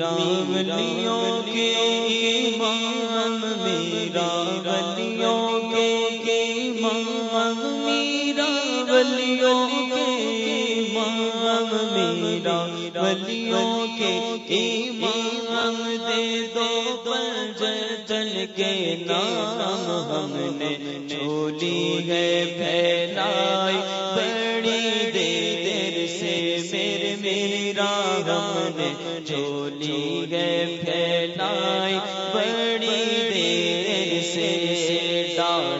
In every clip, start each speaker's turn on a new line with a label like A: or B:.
A: ولیوں کے امام میرا ولیوں کے امام میرا ولیوں کے امام میرا ولیوں کے امام دے دو پنجل کے نام ہم نے چھولی ہے پھیلائی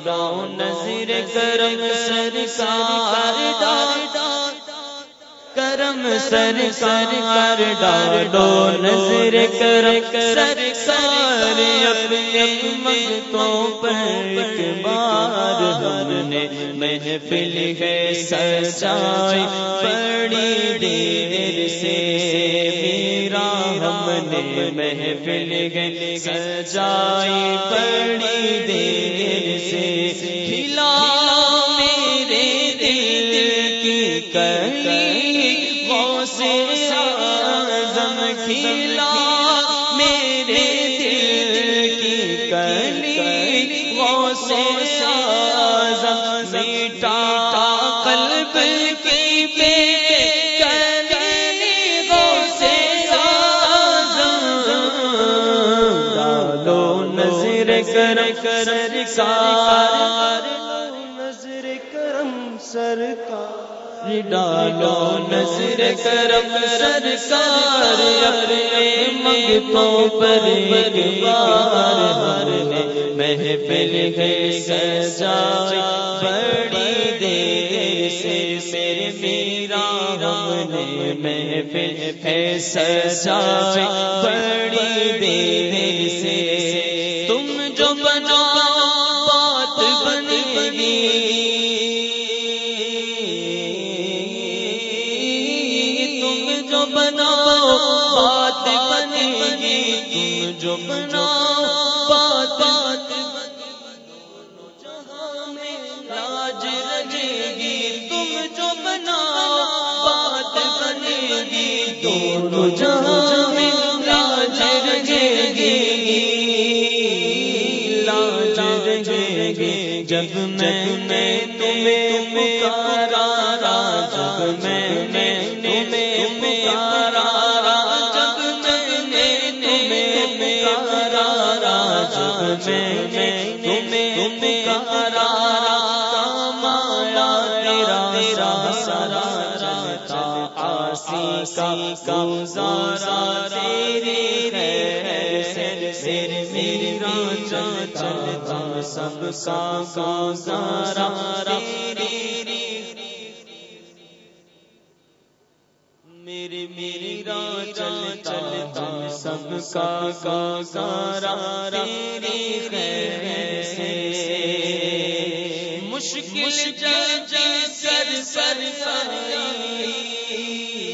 A: نظر کرم سرکار ڈال کرم سر سر کر ڈالو نظر کرم سر سر اپنے منگتوں پر ایک بار ہم نے محفل ہے سجائی بڑی دیر سے میرا ہم نے محفل ہے سجائی بڑی دیر سے۔ کھلا میرے دل کی کلی، وہ سے آزم کھلا میرے دل کی کلی، وہ سے نظر کر کر سار
B: نظر کرم سرکار
A: ڈالو نظر کرم سرکار اپنے منگتوں پر بار ہر نے محفل ہے سجائی بڑی دیر سے میرے میرا ہم نے محفل سجائی بڑی دیر سے جو بنا بات بنے گی۔ تم جو بناؤ بات بنے گی تم جو بنا نے تمہیں پکارا، جب میں نے تمہیں پکارا، جب میں نے تمہیں پکارا، جب میں نے تمہیں پکارا مایا تیرا میرا سارا چلتا آسی کا گزارا میرے میرا چلتا سب کا گزارا تیری میرے میری را چلتا سب کا گزارا تیری خیر سے مشکل جب سر سر مشکل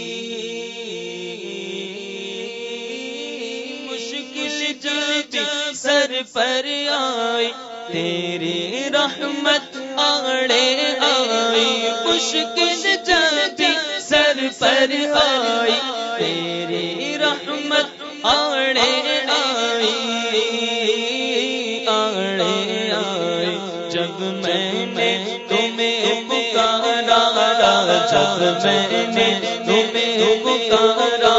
A: جب سر پر آئی، تیری رحمت آڑے آئی، مشکل جب سر پر آئی، تیری رحمت آڑے آئی آڑے آئی۔ جب میں نے تمہیں پکارا، جب میں نے تمہیں پکارا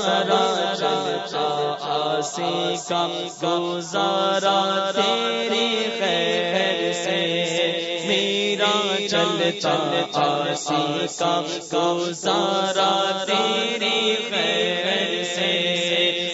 A: سرا چلتا آسی کم گزارا تیری خیر سے، میرا چل چل آسی کم گزارا تیری خیر سے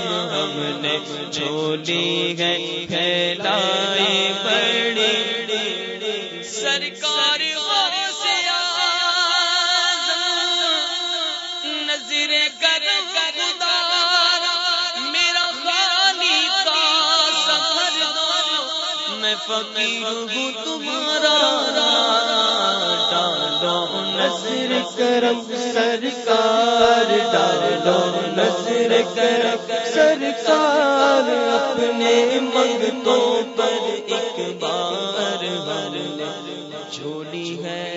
A: ہم نے چھولی ہے پھیلائے بڑی سرکار نظر کر میرا خالی کا سفر میں فقیر ہوں، تمہارا ڈالو
B: نظر کرم سرکار، ڈالو نظر کرم سرکار۔ اپنے منگتوں پر ایک بار ہر جھولی ہے۔